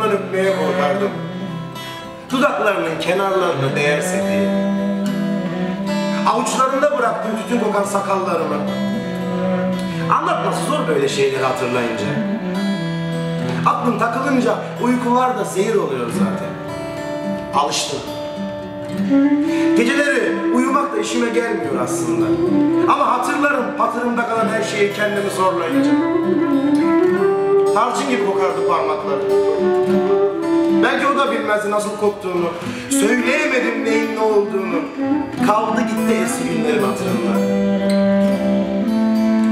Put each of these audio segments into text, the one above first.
yanaklarından öpmeye korkardım. Dudaklarının kenarlarına değerse diye. Avuçlarında bıraktım tütün kokan sakallarımı. Anlatması zor böyle şeyleri hatırlayınca. Aklım takılınca uykular da zehir oluyor zaten. Alıştım. Geceleri uyumak da işime gelmiyor aslında. Ama hatırlarım hatırımda kalan her şeyi kendimi zorlayınca. Tarçın gibi kokardı parmakları. Belki o da bilmezdi nasıl koktuğunu. Söyleyemedim neyin ne olduğunu. Kaldı gitti eski günlerin hatırında.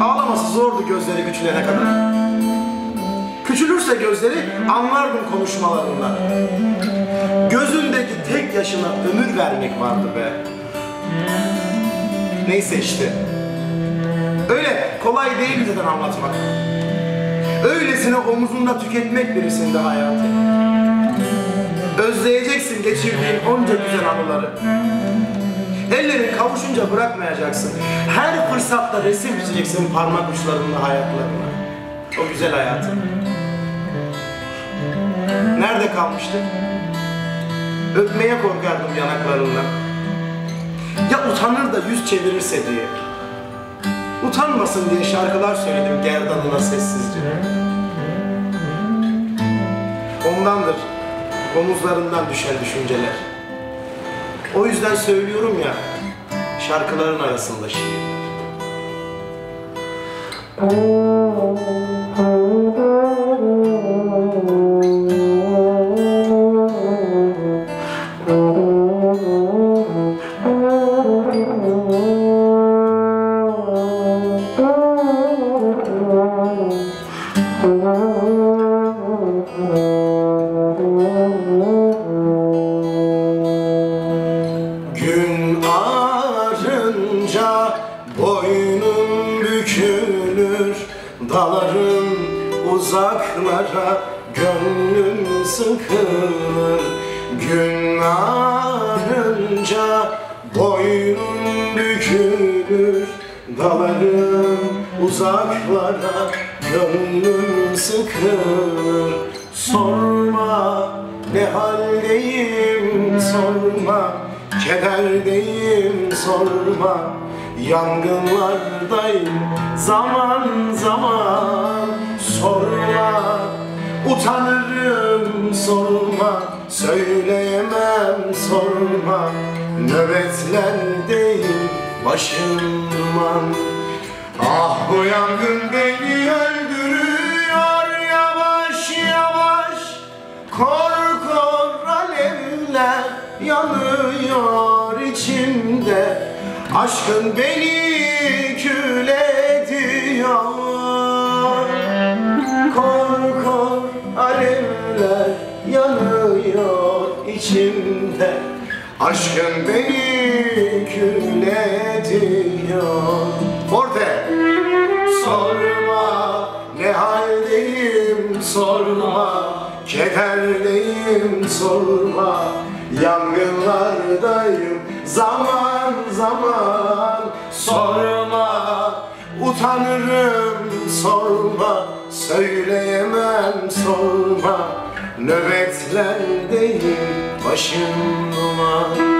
Ağlaması zordu gözleri küçülene kadar. Küçülürse gözleri anlardım konuşmalarından. Gözündeki tek yaşına ömür vermek vardı be. Neyse işte. Öyle kolay değil zaten anlatmak. Öylesine omuzunda tüketmek birisinde hayatı. Özleyeceksin geçirdiğin onca güzel anıları. Ellerin kavuşunca bırakmayacaksın. Her fırsatta resim çizeceksin parmak uçlarında hayatlarına. O güzel hayatı. Nerede kalmıştık? Öpmeye korkardım yanaklarından. Ya utanır da yüz çevirirse diye. Utanmasın diye şarkılar söyledim gerdanına sessizce. Ondandır omuzlarından düşen düşünceler. O yüzden söylüyorum ya şarkıların arasında şiir. Dalarım uzaklara gönlüm sıkılır. Gün ağarınca boynun bükülür. Dalarım uzaklara gönlüm sıkılır. Sorma ne haldeyim sorma Kederdeyim sorma Yangınlardayım zaman zaman. Sorma utanırım sorma. Söyleyemem sorma. Nöbetlerdeyim başım duman Ah bu yangın beni öldürüyor yavaş yavaş. Kor kor alevler yanıyor Aşkın beni kül ediyor Kor kor alevler yanıyor içimde. Aşkın beni kül ediyor Forte. Sorma ne haldeyim sorma. Kederdeyim sorma. Yangınlardayım zaman zaman Sorma. Utanırım sorma. Söyleyemem sorma. Nöbetlerdeyim başım duman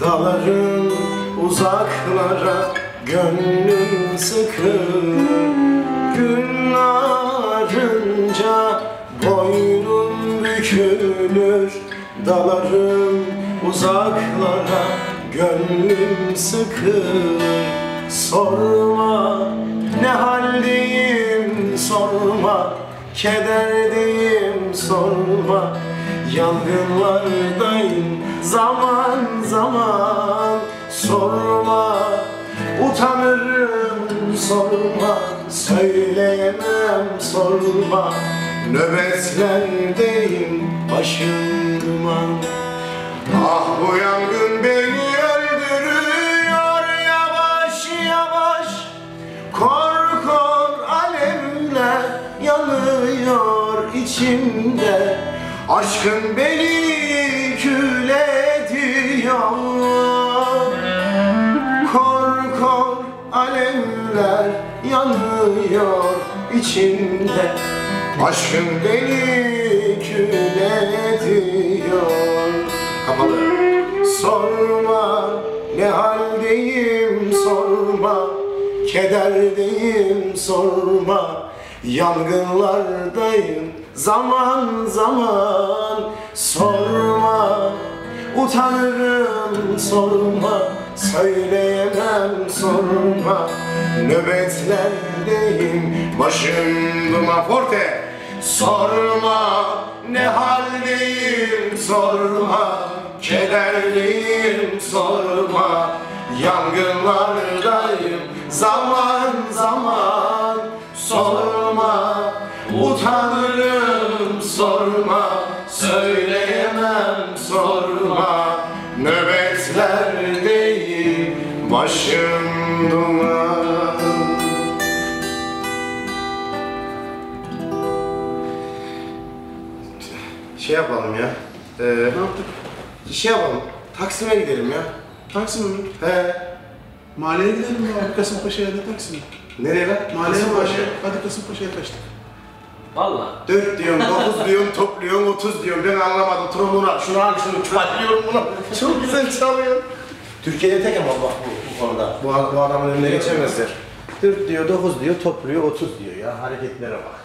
Dalarım uzaklara gönlüm sıkılır Gün ağarınca boynun bükülür. Dalarım uzaklara Gönlüm sıkılır sorma Ne haldeyim sorma. Kederdeyim sorma Yangınlardayım zaman zaman. Sorma utanırım sorma. Söyleyemem sorma. Nöbetlerdeyim başım duman Ah bu yangın beni öldürüyor. Yavaş yavaş. Kor kor alevler yanıyor içimde Aşkın beni kül ediyor Kor kor alevler yanıyor içimde. Aşkın beni kül ediyor Kapalı. Sorma ne haldeyim sorma. Kederdeyim sorma. Yangınlardayım zaman zaman Sorma. Utanırım sorma. Söyleyemem sorma. Nöbetlerdeyim başım duman forte Sorma. Ne haldeyim sorma. Kederliyim sorma. Yangınlardayım. Zaman zaman sorma Söyleyemem sorma Nöbetlerdeyim başım duman Şey yapalım ya. Ee, Ne yaptık? şey yapalım. Taksim'e gidelim ya. Taksim'e mi? He. Mahalleye gidelim ya. Hadi Kasımpaşa'ya da Taksim'e. Nereye lan? Mahalleye mi? Kasımpaşa. Hadi Kasımpaşa'ya kaçtık. Valla. 4 diyorum, 9 diyorum, topluyorum, 30 diyorum. Ben anlamadım. Trombonu al, şunu al, şunu çuvallıyorum bunu. Çok güzel çalıyor. Türkiye'de tek ama bak bu, bu konuda. Bu, bu adamın önüne geçemezler. 4 diyor, 9 diyor, topluyor, 30 diyor ya. Hareketlere bak.